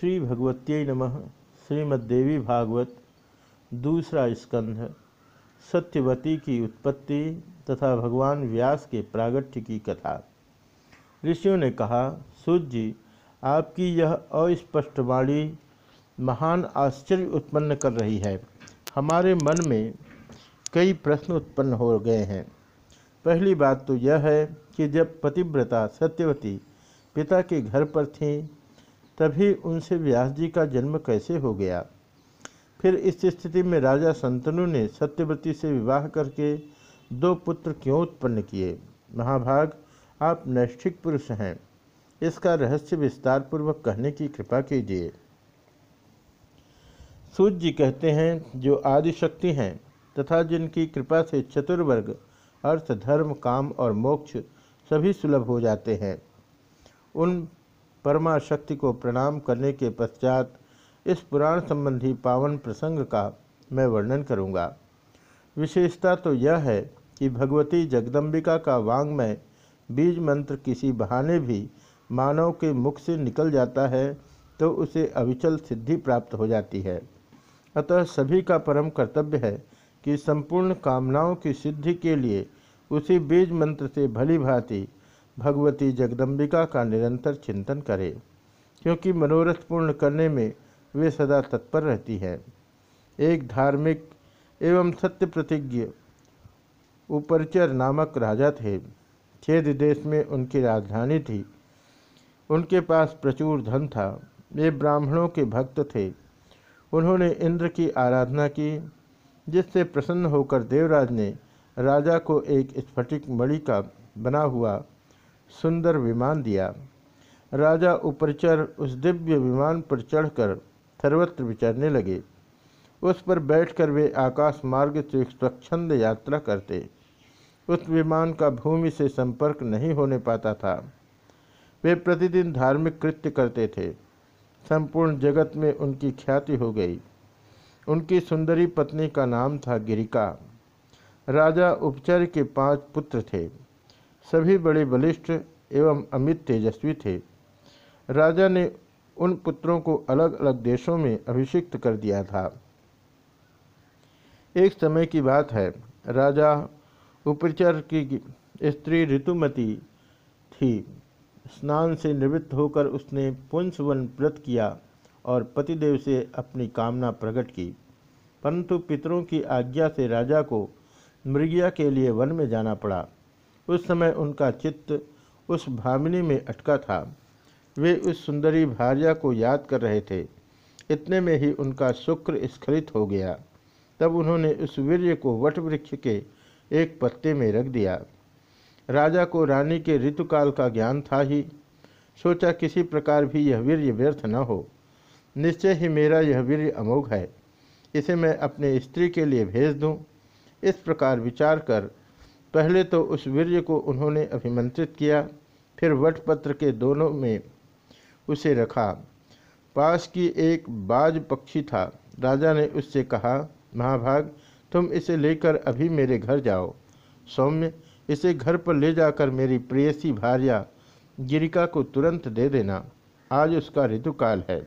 श्री भगवत्यै नमः। श्रीमद्देवी भागवत, दूसरा स्कंध, सत्यवती की उत्पत्ति तथा भगवान व्यास के प्रागट्य की कथा। ऋषियों ने कहा सूर्य जी, आपकी यह अस्पष्ट वाणी महान आश्चर्य उत्पन्न कर रही है। हमारे मन में कई प्रश्न उत्पन्न हो गए हैं। पहली बात तो यह है कि जब पतिव्रता सत्यवती पिता के घर पर थीं तभी उनसे व्यास जी का जन्म कैसे हो गया। फिर इस स्थिति में राजा संतनु ने सत्यवती से विवाह करके दो पुत्र क्यों उत्पन्न किए? महाभाग, आप नैष्ठिक पुरुष हैं। इसका रहस्य विस्तार पूर्वक कहने की कृपा कीजिए। सूर्य जी कहते हैं, जो आदि शक्ति हैं तथा जिनकी कृपा से चतुर्वर्ग, अर्थ, धर्म, काम और मोक्ष सभी सुलभ हो जाते हैं, उन परमा शक्ति को प्रणाम करने के पश्चात इस पुराण संबंधी पावन प्रसंग का मैं वर्णन करूँगा। विशेषता तो यह है कि भगवती जगदम्बिका का वांग्मय बीज मंत्र किसी बहाने भी मानव के मुख से निकल जाता है तो उसे अविचल सिद्धि प्राप्त हो जाती है अतः सभी का परम कर्तव्य है कि संपूर्ण कामनाओं की सिद्धि के लिए उसी बीज मंत्र से भली भांति भगवती जगदम्बिका का निरंतर चिंतन करें, क्योंकि मनोरथ पूर्ण करने में वे सदा तत्पर रहती है। एक धार्मिक एवं सत्य प्रतिज्ञ उपरचर नामक राजा थे। छेद देश में उनकी राजधानी थी। उनके पास प्रचुर धन था। वे ब्राह्मणों के भक्त थे। उन्होंने इंद्र की आराधना की, जिससे प्रसन्न होकर देवराज ने राजा को एक स्फटिक मणि का बना हुआ सुंदर विमान दिया। राजा उपरचर उस दिव्य विमान पर चढ़कर सर्वत्र विचरने लगे। उस पर बैठकर वे आकाश मार्ग से स्वच्छंद यात्रा करते। उस विमान का भूमि से संपर्क नहीं होने पाता था। वे प्रतिदिन धार्मिक कृत्य करते थे। संपूर्ण जगत में उनकी ख्याति हो गई। उनकी सुंदरी पत्नी का नाम था गिरिका। राजा उपचर के पाँच पुत्र थे। सभी बड़े बलिष्ठ एवं अमित तेजस्वी थे। राजा ने उन पुत्रों को अलग अलग देशों में अभिषिक्त कर दिया था। एक समय की बात है, राजा उपचर की स्त्री ऋतुमती थी। स्नान से निवृत्त होकर उसने पुंसवन व्रत किया और पतिदेव से अपनी कामना प्रकट की। परंतु पितरों की आज्ञा से राजा को मृगिया के लिए वन में जाना पड़ा। उस समय उनका चित्त उस भामिनी में अटका था। वे उस सुंदरी भार्या को याद कर रहे थे। इतने में ही उनका शुक्र स्खलित हो गया। तब उन्होंने उस वीर्य को वट वृक्ष के एक पत्ते में रख दिया। राजा को रानी के ऋतुकाल का ज्ञान था ही। सोचा किसी प्रकार भी यह वीर्य व्यर्थ न हो। निश्चय ही मेरा यह वीर्य अमोघ है। इसे मैं अपने स्त्री के लिए भेज दूँ। इस प्रकार विचार कर पहले तो उस वीर्य को उन्होंने अभिमंत्रित किया, फिर वटपत्र के दोनों में उसे रखा। पास की एक बाज पक्षी था। राजा ने उससे कहा, महाभाग, तुम इसे लेकर अभी मेरे घर जाओ। सौम्य, इसे घर पर ले जाकर मेरी प्रेयसी भार्या गिरिका को तुरंत दे देना। आज उसका ऋतुकाल है।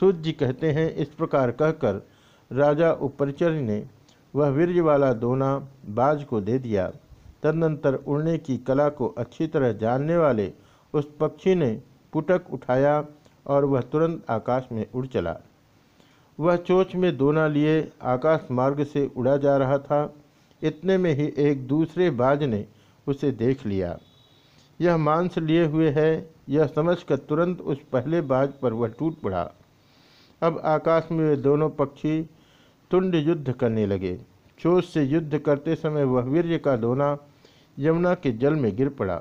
सूर्य जी कहते हैं इस प्रकार कहकर राजा उपरिचर ने वह वीर्य वाला दोना बाज को दे दिया। तदनंतर उड़ने की कला को अच्छी तरह जानने वाले उस पक्षी ने पुटक उठाया और वह तुरंत आकाश में उड़ चला। वह चोच में दोना लिए आकाश मार्ग से उड़ा जा रहा था। इतने में ही एक दूसरे बाज ने उसे देख लिया। यह मांस लिए हुए है, यह समझकर तुरंत उस पहले बाज पर वह टूट पड़ा। अब आकाश में वे दोनों पक्षी तुंड युद्ध करने लगे। चोट से युद्ध करते समय वह वीर्य का दोना यमुना के जल में गिर पड़ा।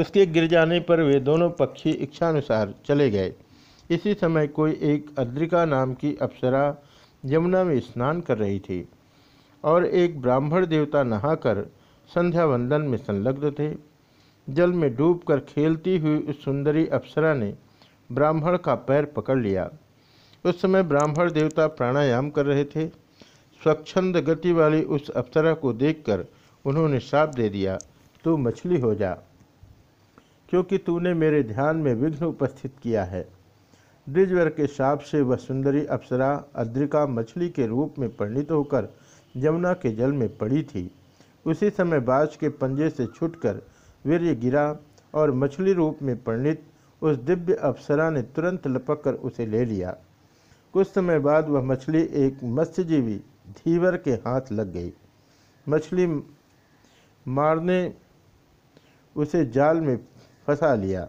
उसके गिर जाने पर वे दोनों पक्षी इच्छानुसार चले गए। इसी समय कोई एक अद्रिका नाम की अप्सरा यमुना में स्नान कर रही थी और एक ब्राह्मण देवता नहाकर संध्या वंदन में संलग्न थे। जल में डूबकर खेलती हुई उस सुंदरी अप्सरा ने ब्राह्मण का पैर पकड़ लिया। उस समय ब्राह्मण देवता प्राणायाम कर रहे थे। स्वच्छंद गति वाली उस अप्सरा को देखकर उन्होंने श्राप दे दिया, तू मछली हो जा, क्योंकि तूने मेरे ध्यान में विघ्न उपस्थित किया है। द्विजवर के शाप से वह सुंदरी अप्सरा अद्रिका मछली के रूप में परिणित होकर यमुना के जल में पड़ी थी। उसी समय बाज के पंजे से छूटकर वीर्य गिरा और मछली रूप में परिणित उस दिव्य अप्सरा ने तुरंत लपक कर उसे ले लिया। कुछ समय बाद वह मछली एक मत्स्यजीवी धीवर के हाथ लग गई। मछली मारने उसे जाल में फंसा लिया।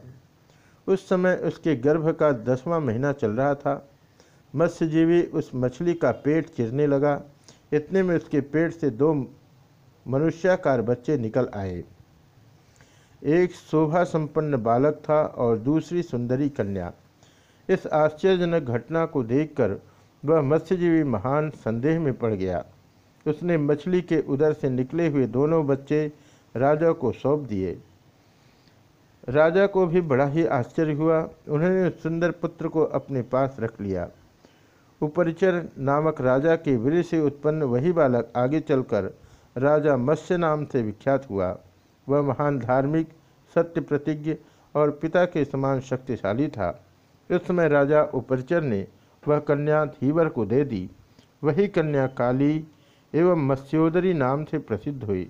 उस समय उसके गर्भ का दसवां महीना चल रहा था। मत्स्यजीवी उस मछली का पेट चिरने लगा। इतने में उसके पेट से दो मनुष्याकार बच्चे निकल आए। एक शोभा संपन्न बालक था और दूसरी सुंदरी कन्या। इस आश्चर्यजनक घटना को देखकर वह मत्स्यजीवी महान संदेह में पड़ गया। उसने मछली के उदर से निकले हुए दोनों बच्चे राजा को सौंप दिए। राजा को भी बड़ा ही आश्चर्य हुआ। उन्होंने सुंदर पुत्र को अपने पास रख लिया। उपरिचर नामक राजा के वीर से उत्पन्न वही बालक आगे चलकर राजा मत्स्य नाम से विख्यात हुआ। वह महान धार्मिक, सत्य प्रतिज्ञ और पिता के समान शक्तिशाली था। उस समय राजा उपरचर ने वह कन्या धीवर को दे दी। वही कन्या काली एवं मत्स्योदरी नाम से प्रसिद्ध हुई।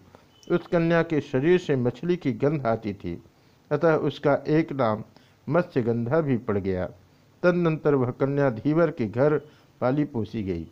उस कन्या के शरीर से मछली की गंध आती थी। अतः उसका एक नाम मत्स्यगंधा भी पड़ गया। तदनंतर वह कन्या धीवर के घर पाली पोसी गई।